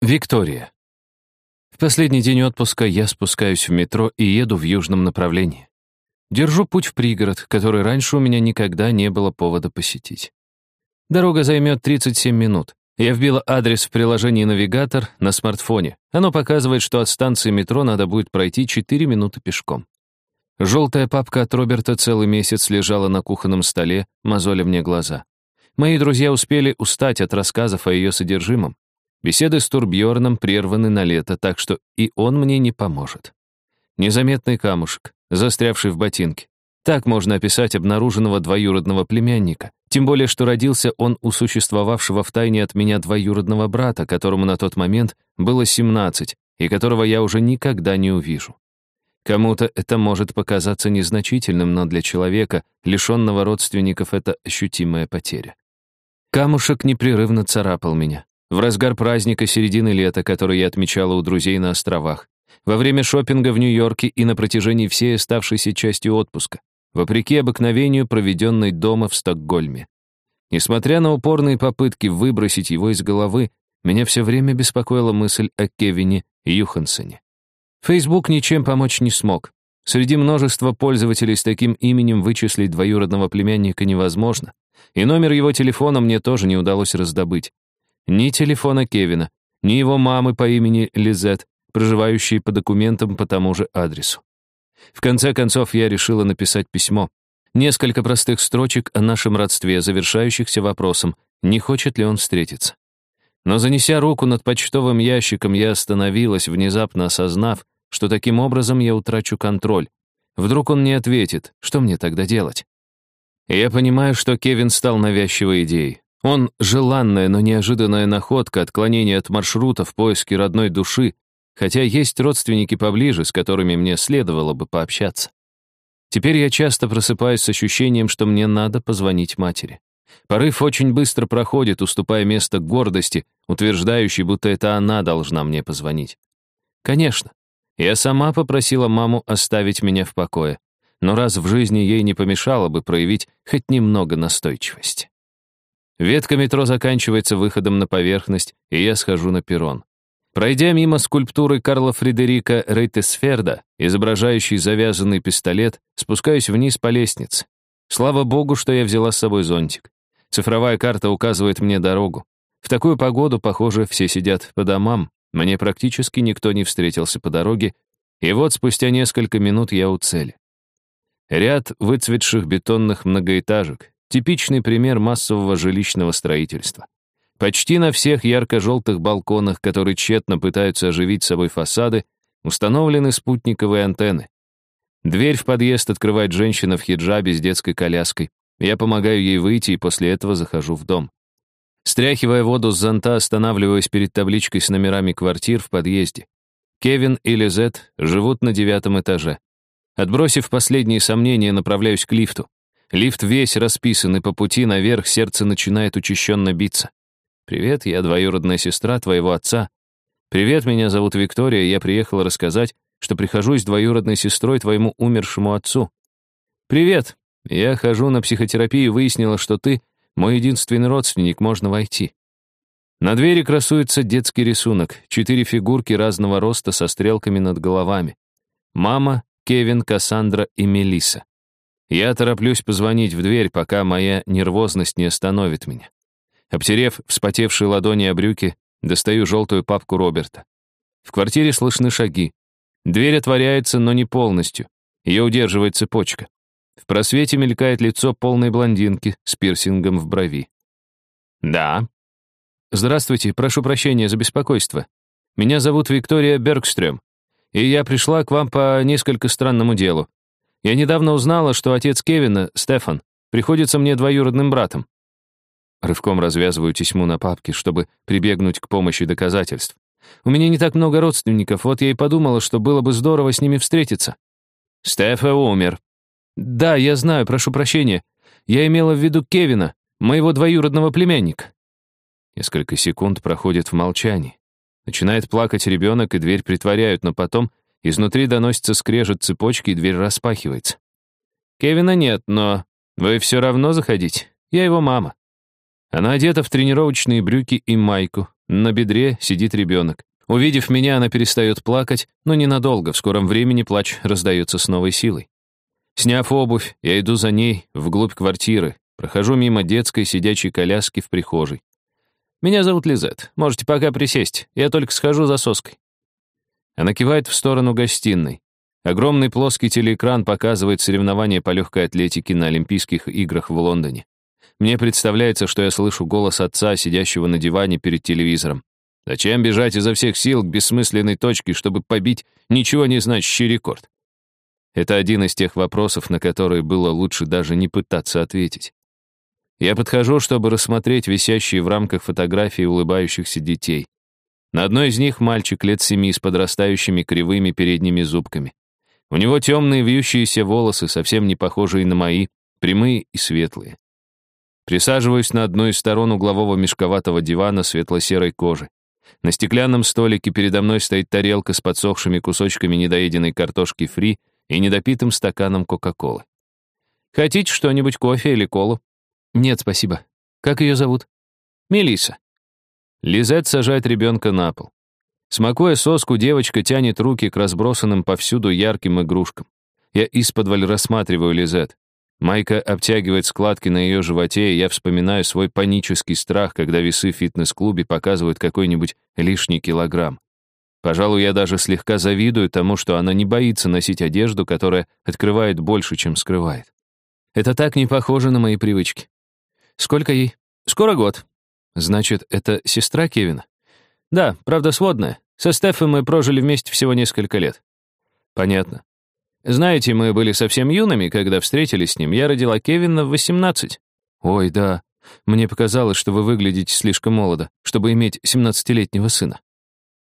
Виктория. В последний день отпуска я спускаюсь в метро и еду в южном направлении. Держу путь в пригород, который раньше у меня никогда не было повода посетить. Дорога займет 37 минут. Я вбила адрес в приложении «Навигатор» на смартфоне. Оно показывает, что от станции метро надо будет пройти 4 минуты пешком. Желтая папка от Роберта целый месяц лежала на кухонном столе, мозоля мне глаза. Мои друзья успели устать от рассказов о ее содержимом. Беседы с Турбьорном прерваны на лето, так что и он мне не поможет. Незаметный камушек, застрявший в ботинке. Так можно описать обнаруженного двоюродного племянника. Тем более, что родился он у существовавшего в тайне от меня двоюродного брата, которому на тот момент было 17, и которого я уже никогда не увижу. Кому-то это может показаться незначительным, но для человека, лишенного родственников, это ощутимая потеря. Камушек непрерывно царапал меня. В разгар праздника середины лета, который я отмечала у друзей на островах. Во время шопинга в Нью-Йорке и на протяжении всей оставшейся части отпуска. Вопреки обыкновению, проведенной дома в Стокгольме. Несмотря на упорные попытки выбросить его из головы, меня все время беспокоила мысль о Кевине Юхансоне. Фейсбук ничем помочь не смог. Среди множества пользователей с таким именем вычислить двоюродного племянника невозможно, и номер его телефона мне тоже не удалось раздобыть. Ни телефона Кевина, ни его мамы по имени Лизет, проживающей по документам по тому же адресу. В конце концов, я решила написать письмо. Несколько простых строчек о нашем родстве, завершающихся вопросом, не хочет ли он встретиться. Но занеся руку над почтовым ящиком, я остановилась, внезапно осознав, что таким образом я утрачу контроль. Вдруг он не ответит, что мне тогда делать? я понимаю, что Кевин стал навязчивой идеей. Он — желанная, но неожиданная находка, отклонение от маршрута в поиске родной души, хотя есть родственники поближе, с которыми мне следовало бы пообщаться. Теперь я часто просыпаюсь с ощущением, что мне надо позвонить матери. Порыв очень быстро проходит, уступая место гордости, утверждающей, будто это она должна мне позвонить. Конечно, я сама попросила маму оставить меня в покое, но раз в жизни ей не помешало бы проявить хоть немного настойчивости. Ветка метро заканчивается выходом на поверхность, и я схожу на перрон. Пройдя мимо скульптуры Карла Фредерика Рейтесферда, изображающей завязанный пистолет, спускаюсь вниз по лестнице. Слава богу, что я взяла с собой зонтик. Цифровая карта указывает мне дорогу. В такую погоду, похоже, все сидят по домам. Мне практически никто не встретился по дороге, и вот спустя несколько минут я у цели. Ряд выцветших бетонных многоэтажек, Типичный пример массового жилищного строительства. Почти на всех ярко-желтых балконах, которые тщетно пытаются оживить собой фасады, установлены спутниковые антенны. Дверь в подъезд открывает женщина в хиджабе с детской коляской. Я помогаю ей выйти и после этого захожу в дом. Стряхивая воду с зонта, останавливаюсь перед табличкой с номерами квартир в подъезде. Кевин и Лизет живут на девятом этаже. Отбросив последние сомнения, направляюсь к лифту. Лифт весь расписан, и по пути наверх сердце начинает учащенно биться. «Привет, я двоюродная сестра твоего отца. Привет, меня зовут Виктория, я приехала рассказать, что прихожусь двоюродной сестрой твоему умершему отцу. Привет, я хожу на психотерапию выяснила, что ты мой единственный родственник, можно войти». На двери красуется детский рисунок, четыре фигурки разного роста со стрелками над головами. Мама, Кевин, Кассандра и Мелиса. Я тороплюсь позвонить в дверь, пока моя нервозность не остановит меня. Обтерев вспотевшие ладони о брюки, достаю желтую папку Роберта. В квартире слышны шаги. Дверь отворяется, но не полностью. Ее удерживает цепочка. В просвете мелькает лицо полной блондинки с пирсингом в брови. «Да». «Здравствуйте, прошу прощения за беспокойство. Меня зовут Виктория Бергстрём, и я пришла к вам по несколько странному делу. Я недавно узнала, что отец Кевина, Стефан, приходится мне двоюродным братом. Рывком развязываю тесьму на папке, чтобы прибегнуть к помощи доказательств. У меня не так много родственников, вот я и подумала, что было бы здорово с ними встретиться. Стефа умер. Да, я знаю, прошу прощения. Я имела в виду Кевина, моего двоюродного племянника. Несколько секунд проходит в молчании. Начинает плакать ребенок, и дверь притворяют, но потом Изнутри доносится скрежет цепочки, и дверь распахивается. Кевина нет, но вы все равно заходите. Я его мама. Она одета в тренировочные брюки и майку. На бедре сидит ребенок. Увидев меня, она перестает плакать, но ненадолго, в скором времени плач раздается с новой силой. Сняв обувь, я иду за ней вглубь квартиры, прохожу мимо детской сидячей коляски в прихожей. «Меня зовут Лизет. Можете пока присесть. Я только схожу за соской». Она кивает в сторону гостиной. Огромный плоский телеэкран показывает соревнования по легкой атлетике на Олимпийских играх в Лондоне. Мне представляется, что я слышу голос отца, сидящего на диване перед телевизором. Зачем бежать изо всех сил к бессмысленной точке, чтобы побить ничего не значащий рекорд? Это один из тех вопросов, на которые было лучше даже не пытаться ответить. Я подхожу, чтобы рассмотреть висящие в рамках фотографии улыбающихся детей. На одной из них мальчик лет семи с подрастающими кривыми передними зубками. У него темные вьющиеся волосы, совсем не похожие на мои, прямые и светлые. Присаживаюсь на одну из сторон углового мешковатого дивана светло-серой кожи. На стеклянном столике передо мной стоит тарелка с подсохшими кусочками недоеденной картошки фри и недопитым стаканом Кока-Колы. «Хотите что-нибудь, кофе или колу?» «Нет, спасибо. Как ее зовут?» Мелиса. Лизет сажает ребенка на пол. Смакуя соску, девочка тянет руки к разбросанным повсюду ярким игрушкам. Я исподволь рассматриваю Лизет. Майка обтягивает складки на ее животе, и я вспоминаю свой панический страх, когда весы в фитнес-клубе показывают какой-нибудь лишний килограмм. Пожалуй, я даже слегка завидую тому, что она не боится носить одежду, которая открывает больше, чем скрывает. Это так не похоже на мои привычки. Сколько ей? Скоро год. Значит, это сестра Кевина? Да, правда, сводная. Со Стефом мы прожили вместе всего несколько лет. Понятно. Знаете, мы были совсем юными, когда встретились с ним. Я родила Кевина в 18. Ой, да. Мне показалось, что вы выглядите слишком молодо, чтобы иметь 17-летнего сына.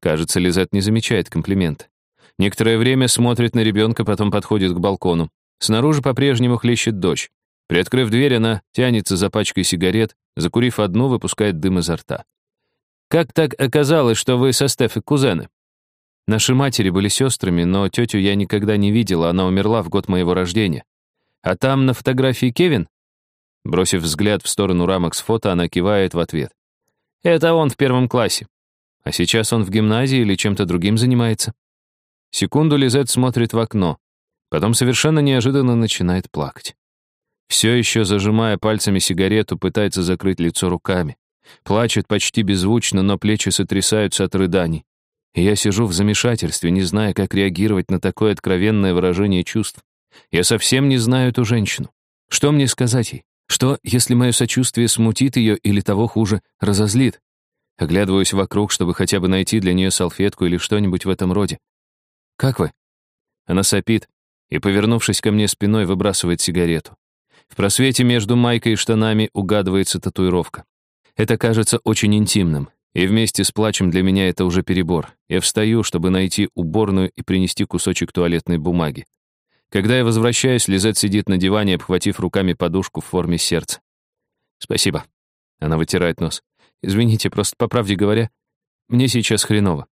Кажется, Лизет не замечает комплимента. Некоторое время смотрит на ребенка, потом подходит к балкону. Снаружи по-прежнему хлещет дождь. Приоткрыв дверь, она тянется за пачкой сигарет, закурив одну, выпускает дым изо рта. «Как так оказалось, что вы со Стефой кузены?» Наши матери были сестрами, но тетю я никогда не видела, она умерла в год моего рождения. А там на фотографии Кевин? Бросив взгляд в сторону рамок с фото, она кивает в ответ. Это он в первом классе. А сейчас он в гимназии или чем-то другим занимается? Секунду Лизет смотрит в окно, потом совершенно неожиданно начинает плакать. Все еще зажимая пальцами сигарету, пытается закрыть лицо руками. Плачет почти беззвучно, но плечи сотрясаются от рыданий. И я сижу в замешательстве, не зная, как реагировать на такое откровенное выражение чувств. Я совсем не знаю эту женщину. Что мне сказать ей? Что, если мое сочувствие смутит ее или того хуже, разозлит? Оглядываюсь вокруг, чтобы хотя бы найти для нее салфетку или что-нибудь в этом роде. «Как вы?» Она сопит и, повернувшись ко мне спиной, выбрасывает сигарету. В просвете между майкой и штанами угадывается татуировка. Это кажется очень интимным, и вместе с плачем для меня это уже перебор. Я встаю, чтобы найти уборную и принести кусочек туалетной бумаги. Когда я возвращаюсь, Лизет сидит на диване, обхватив руками подушку в форме сердца. «Спасибо». Она вытирает нос. «Извините, просто по правде говоря, мне сейчас хреново».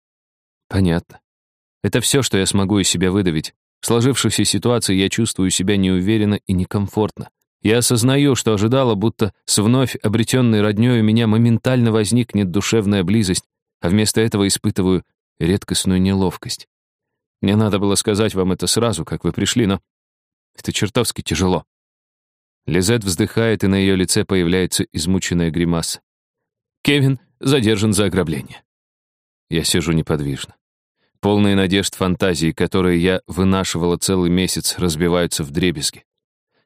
«Понятно. Это все, что я смогу из себя выдавить. В сложившейся ситуации я чувствую себя неуверенно и некомфортно. Я осознаю, что ожидала, будто с вновь обретенной роднёй у меня моментально возникнет душевная близость, а вместо этого испытываю редкостную неловкость. Мне надо было сказать вам это сразу, как вы пришли, но это чертовски тяжело. Лизет вздыхает, и на ее лице появляется измученная гримаса. Кевин задержан за ограбление. Я сижу неподвижно. Полные надежд фантазии, которые я вынашивала целый месяц, разбиваются в дребезги.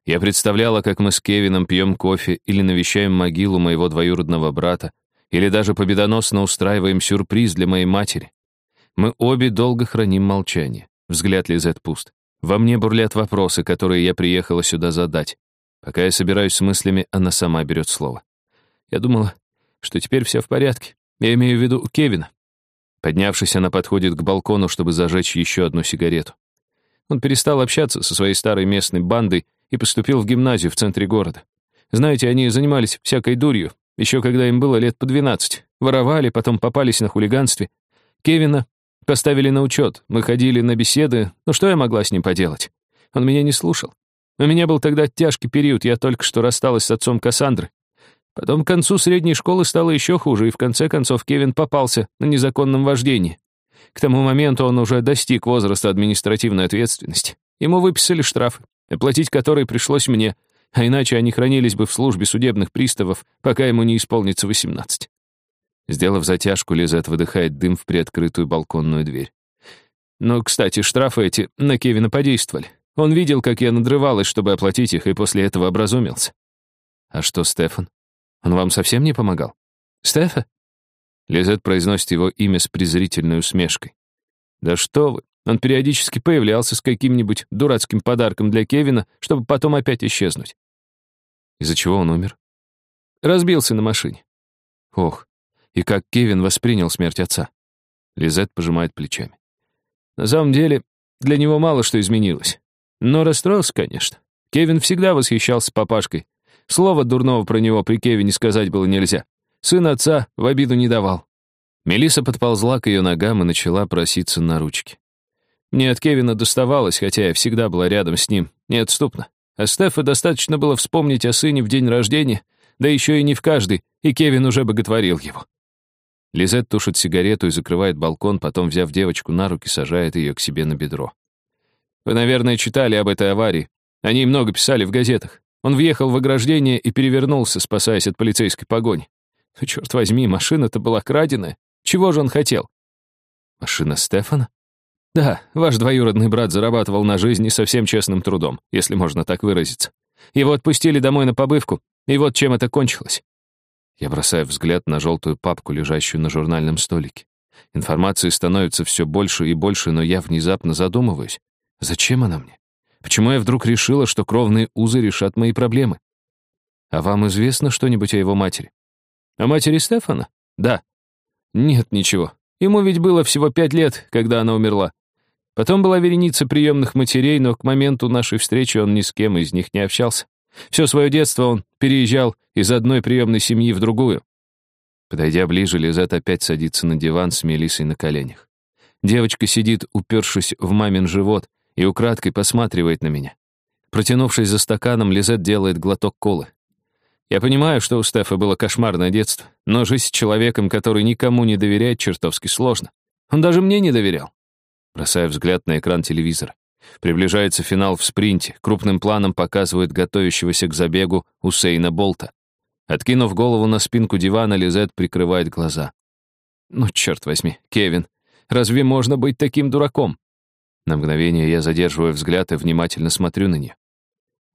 Я представляла, как мы с Кевином пьем кофе или навещаем могилу моего двоюродного брата, или даже победоносно устраиваем сюрприз для моей матери. Мы обе долго храним молчание. Взгляд Лизет пуст. Во мне бурлят вопросы, которые я приехала сюда задать. Пока я собираюсь с мыслями, она сама берет слово. Я думала, что теперь все в порядке. Я имею в виду Кевина. Поднявшись, она подходит к балкону, чтобы зажечь еще одну сигарету. Он перестал общаться со своей старой местной бандой и поступил в гимназию в центре города. Знаете, они занимались всякой дурью, еще когда им было лет по 12. Воровали, потом попались на хулиганстве. Кевина поставили на учет, мы ходили на беседы, но что я могла с ним поделать? Он меня не слушал. У меня был тогда тяжкий период, я только что рассталась с отцом Кассандры. Потом к концу средней школы стало еще хуже, и в конце концов Кевин попался на незаконном вождении. К тому моменту он уже достиг возраста административной ответственности. Ему выписали штрафы, оплатить которые пришлось мне, а иначе они хранились бы в службе судебных приставов, пока ему не исполнится 18. Сделав затяжку, Лизет выдыхает дым в приоткрытую балконную дверь. Но, кстати, штрафы эти на Кевина подействовали. Он видел, как я надрывалась, чтобы оплатить их, и после этого образумился. А что Стефан? Он вам совсем не помогал? Стефа? Лизет произносит его имя с презрительной усмешкой. Да что вы, он периодически появлялся с каким-нибудь дурацким подарком для Кевина, чтобы потом опять исчезнуть. Из-за чего он умер? Разбился на машине. Ох, и как Кевин воспринял смерть отца. Лизет пожимает плечами. На самом деле, для него мало что изменилось. Но расстроился, конечно. Кевин всегда восхищался папашкой. Слова дурного про него при Кевине сказать было нельзя. Сын отца в обиду не давал. Мелиса подползла к ее ногам и начала проситься на ручки. Мне от Кевина доставалось, хотя я всегда была рядом с ним, неотступно. А Стефа достаточно было вспомнить о сыне в день рождения, да еще и не в каждый, и Кевин уже боготворил его. Лизет тушит сигарету и закрывает балкон, потом, взяв девочку на руки, сажает ее к себе на бедро. Вы, наверное, читали об этой аварии. Они много писали в газетах. Он въехал в ограждение и перевернулся, спасаясь от полицейской погони. Ну, черт возьми, машина-то была краденая. Чего же он хотел? Машина Стефана? Да, ваш двоюродный брат зарабатывал на жизнь не совсем честным трудом, если можно так выразиться. Его отпустили домой на побывку, и вот чем это кончилось. Я бросаю взгляд на желтую папку, лежащую на журнальном столике. Информации становится все больше и больше, но я внезапно задумываюсь. Зачем она мне? Почему я вдруг решила, что кровные узы решат мои проблемы? А вам известно что-нибудь о его матери? О матери Стефана? Да. Нет, ничего. Ему ведь было всего пять лет, когда она умерла. Потом была вереница приемных матерей, но к моменту нашей встречи он ни с кем из них не общался. Все свое детство он переезжал из одной приемной семьи в другую. Подойдя ближе, Лизет опять садится на диван с Мелиссой на коленях. Девочка сидит, упершись в мамин живот, и украдкой посматривает на меня. Протянувшись за стаканом, Лизет делает глоток колы. Я понимаю, что у Стефа было кошмарное детство, но жить с человеком, который никому не доверяет, чертовски сложно. Он даже мне не доверял. Бросая взгляд на экран телевизора. Приближается финал в спринте. Крупным планом показывает готовящегося к забегу Усейна Болта. Откинув голову на спинку дивана, Лизет прикрывает глаза. «Ну, черт возьми, Кевин, разве можно быть таким дураком?» На мгновение я задерживаю взгляд и внимательно смотрю на нее.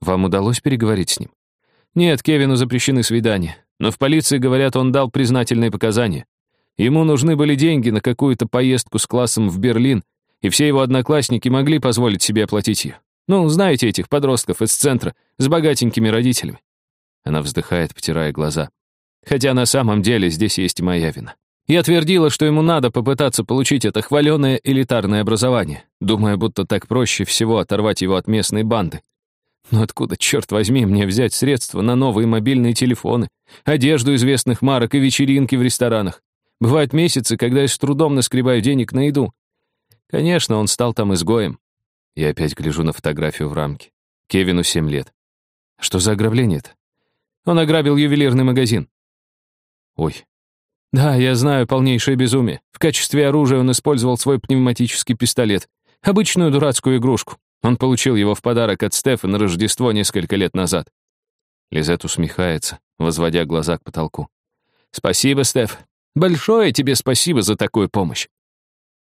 «Вам удалось переговорить с ним?» «Нет, Кевину запрещены свидания. Но в полиции, говорят, он дал признательные показания. Ему нужны были деньги на какую-то поездку с классом в Берлин, и все его одноклассники могли позволить себе оплатить ее. Ну, знаете этих подростков из центра с богатенькими родителями. Она вздыхает, потирая глаза. Хотя на самом деле здесь есть моя вина. Я твердила, что ему надо попытаться получить это хваленое элитарное образование, думая, будто так проще всего оторвать его от местной банды. Но откуда, черт возьми, мне взять средства на новые мобильные телефоны, одежду известных марок и вечеринки в ресторанах? Бывают месяцы, когда я с трудом наскребаю денег на еду, Конечно, он стал там изгоем. Я опять гляжу на фотографию в рамке. Кевину семь лет. Что за ограбление-то? Он ограбил ювелирный магазин. Ой. Да, я знаю, полнейшее безумие. В качестве оружия он использовал свой пневматический пистолет. Обычную дурацкую игрушку. Он получил его в подарок от Стефа на Рождество несколько лет назад. Лизет усмехается, возводя глаза к потолку. «Спасибо, Стеф. Большое тебе спасибо за такую помощь.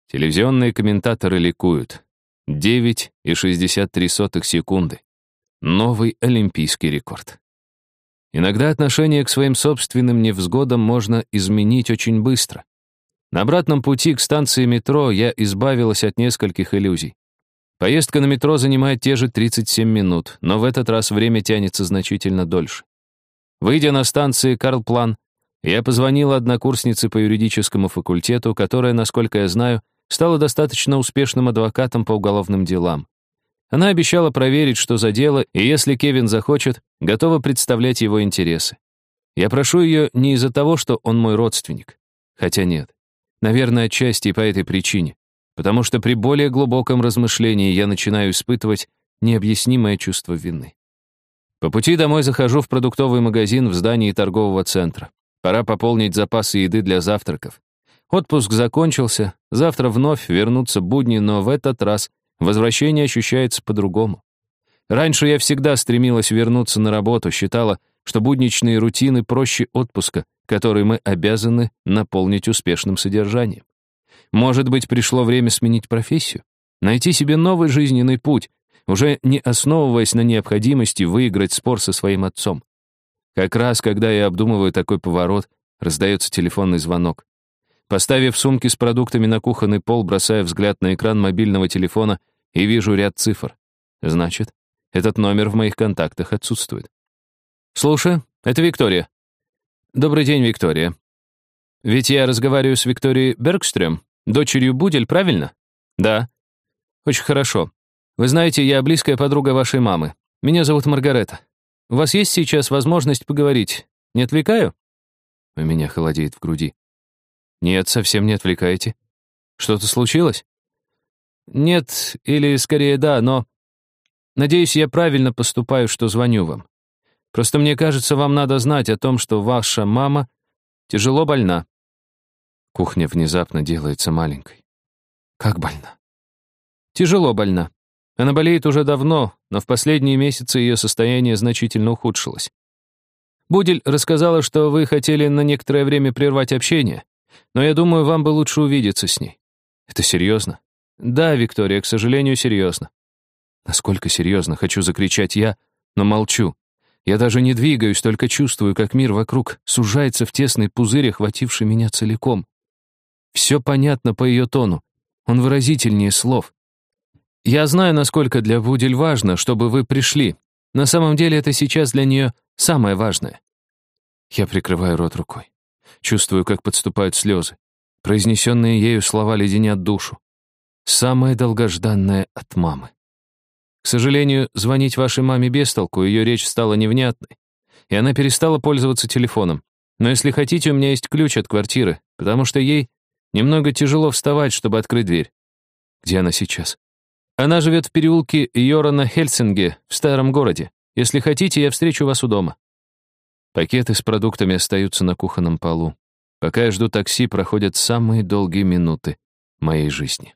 Телевизионные комментаторы ликуют. 9,63 секунды. Новый олимпийский рекорд. Иногда отношение к своим собственным невзгодам можно изменить очень быстро. На обратном пути к станции метро я избавилась от нескольких иллюзий. Поездка на метро занимает те же 37 минут, но в этот раз время тянется значительно дольше. Выйдя на станции Карлплан, я позвонила однокурснице по юридическому факультету, которая, насколько я знаю, стала достаточно успешным адвокатом по уголовным делам. Она обещала проверить, что за дело, и если Кевин захочет, готова представлять его интересы. Я прошу ее не из-за того, что он мой родственник. Хотя нет. Наверное, отчасти и по этой причине. Потому что при более глубоком размышлении я начинаю испытывать необъяснимое чувство вины. По пути домой захожу в продуктовый магазин в здании торгового центра. Пора пополнить запасы еды для завтраков. Отпуск закончился, завтра вновь вернутся будни, но в этот раз возвращение ощущается по-другому. Раньше я всегда стремилась вернуться на работу, считала, что будничные рутины проще отпуска, который мы обязаны наполнить успешным содержанием. Может быть, пришло время сменить профессию? Найти себе новый жизненный путь, уже не основываясь на необходимости выиграть спор со своим отцом. Как раз, когда я обдумываю такой поворот, раздается телефонный звонок. Поставив сумки с продуктами на кухонный пол, бросая взгляд на экран мобильного телефона и вижу ряд цифр. Значит, этот номер в моих контактах отсутствует. «Слушай, это Виктория». «Добрый день, Виктория. Ведь я разговариваю с Викторией Бергстрём, дочерью Будель, правильно?» «Да». «Очень хорошо. Вы знаете, я близкая подруга вашей мамы. Меня зовут Маргарета. У вас есть сейчас возможность поговорить? Не отвлекаю?» У меня холодеет в груди. «Нет, совсем не отвлекаете. Что-то случилось?» «Нет, или скорее да, но...» «Надеюсь, я правильно поступаю, что звоню вам. Просто мне кажется, вам надо знать о том, что ваша мама тяжело больна». Кухня внезапно делается маленькой. «Как больна?» «Тяжело больна. Она болеет уже давно, но в последние месяцы ее состояние значительно ухудшилось. Будель рассказала, что вы хотели на некоторое время прервать общение, но я думаю, вам бы лучше увидеться с ней. Это серьезно? Да, Виктория, к сожалению, серьезно. Насколько серьезно, хочу закричать я, но молчу. Я даже не двигаюсь, только чувствую, как мир вокруг сужается в тесный пузырь, охвативший меня целиком. Все понятно по ее тону. Он выразительнее слов. Я знаю, насколько для Вудель важно, чтобы вы пришли. На самом деле это сейчас для нее самое важное. Я прикрываю рот рукой. Чувствую, как подступают слезы. Произнесенные ею слова леденят душу. Самое долгожданное от мамы. К сожалению, звонить вашей маме без толку, ее речь стала невнятной. И она перестала пользоваться телефоном. Но если хотите, у меня есть ключ от квартиры, потому что ей немного тяжело вставать, чтобы открыть дверь. Где она сейчас? Она живет в переулке Йорана Хельсинге в старом городе. Если хотите, я встречу вас у дома. Пакеты с продуктами остаются на кухонном полу. Пока я жду такси, проходят самые долгие минуты моей жизни.